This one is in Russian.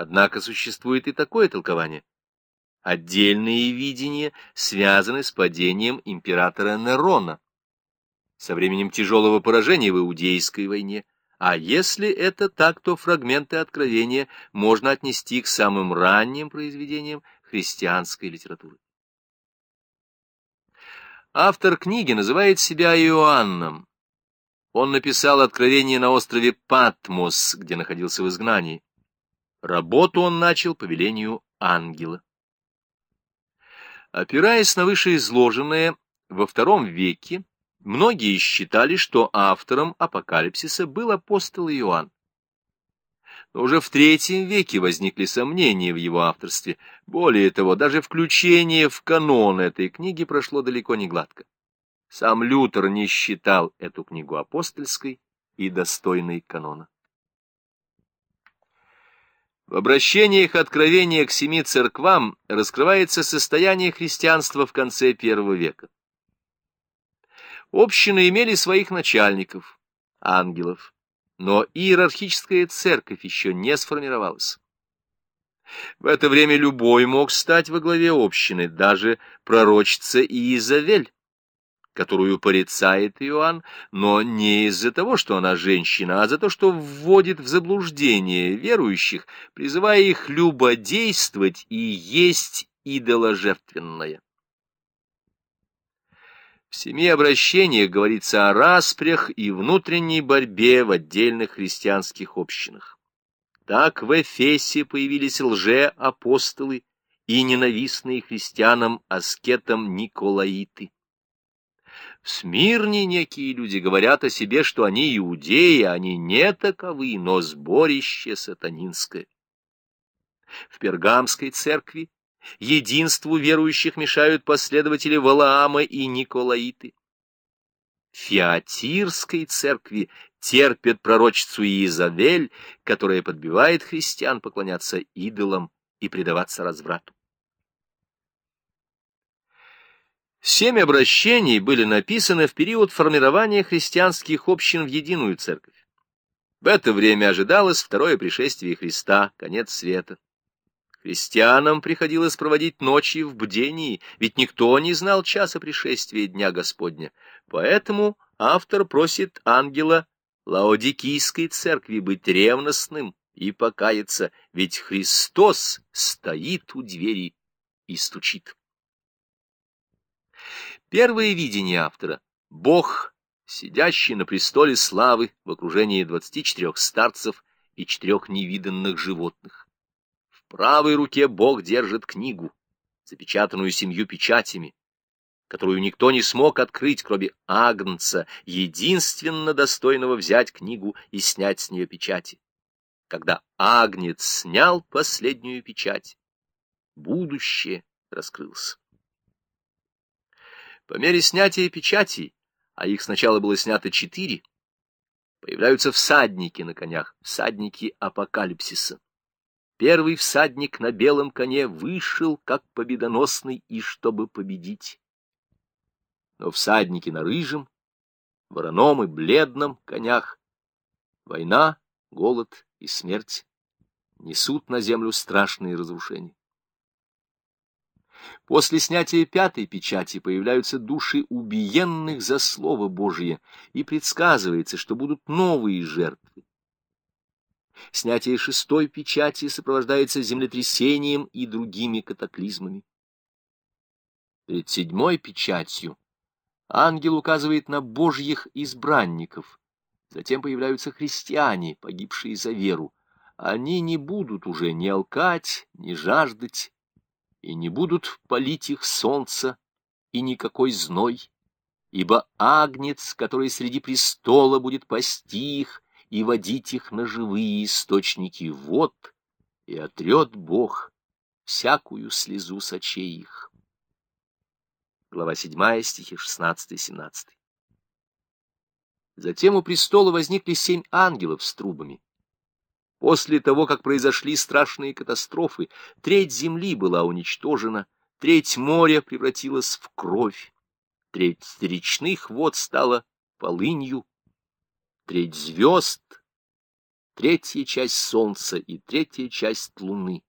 Однако существует и такое толкование. Отдельные видения связаны с падением императора Нерона со временем тяжелого поражения в Иудейской войне, а если это так, то фрагменты Откровения можно отнести к самым ранним произведениям христианской литературы. Автор книги называет себя Иоанном. Он написал Откровение на острове Патмос, где находился в изгнании. Работу он начал по велению ангела. Опираясь на вышеизложенное, во втором веке многие считали, что автором апокалипсиса был апостол Иоанн. Но уже в третьем веке возникли сомнения в его авторстве. Более того, даже включение в канон этой книги прошло далеко не гладко. Сам Лютер не считал эту книгу апостольской и достойной канона. В обращениях откровения к семи церквам раскрывается состояние христианства в конце первого века. Общины имели своих начальников, ангелов, но иерархическая церковь еще не сформировалась. В это время любой мог стать во главе общины, даже пророчица Иезавель которую порицает Иоанн, но не из-за того, что она женщина, а за то, что вводит в заблуждение верующих, призывая их любодействовать и есть идоложертвенное. В семи обращениях говорится о распрях и внутренней борьбе в отдельных христианских общинах. Так в Эфесе появились лже-апостолы и ненавистные христианам аскетам Николаиты. В некие люди говорят о себе, что они иудеи, а они не таковы, но сборище сатанинское. В Пергамской церкви единству верующих мешают последователи Валаама и Николаиты. В Фиатирской церкви терпят пророчицу Иезавель, которая подбивает христиан поклоняться идолам и предаваться разврату. Семь обращений были написаны в период формирования христианских общин в единую церковь. В это время ожидалось второе пришествие Христа, конец света. Христианам приходилось проводить ночи в бдении, ведь никто не знал часа пришествия Дня Господня. Поэтому автор просит ангела Лаодикийской церкви быть ревностным и покаяться, ведь Христос стоит у двери и стучит. Первое видение автора — Бог, сидящий на престоле славы в окружении двадцати четырех старцев и четырех невиданных животных. В правой руке Бог держит книгу, запечатанную семью печатями, которую никто не смог открыть, кроме Агнца, единственно достойного взять книгу и снять с нее печати. Когда Агнец снял последнюю печать, будущее раскрылось. По мере снятия печатей, а их сначала было снято четыре, появляются всадники на конях, всадники апокалипсиса. Первый всадник на белом коне вышел, как победоносный, и чтобы победить. Но всадники на рыжем, вороном и бледном конях, война, голод и смерть несут на землю страшные разрушения. После снятия пятой печати появляются души убиенных за Слово Божие, и предсказывается, что будут новые жертвы. Снятие шестой печати сопровождается землетрясением и другими катаклизмами. Перед седьмой печатью ангел указывает на божьих избранников. Затем появляются христиане, погибшие за веру. Они не будут уже ни алкать, ни жаждать, и не будут палить их солнце и никакой зной, ибо агнец, который среди престола будет пасти их и водить их на живые источники вод, и отрет Бог всякую слезу с очей их. Глава 7, стихи 16-17. Затем у престола возникли семь ангелов с трубами. После того, как произошли страшные катастрофы, треть земли была уничтожена, треть моря превратилась в кровь, треть речных вод стала полынью, треть звезд, третья часть солнца и третья часть луны.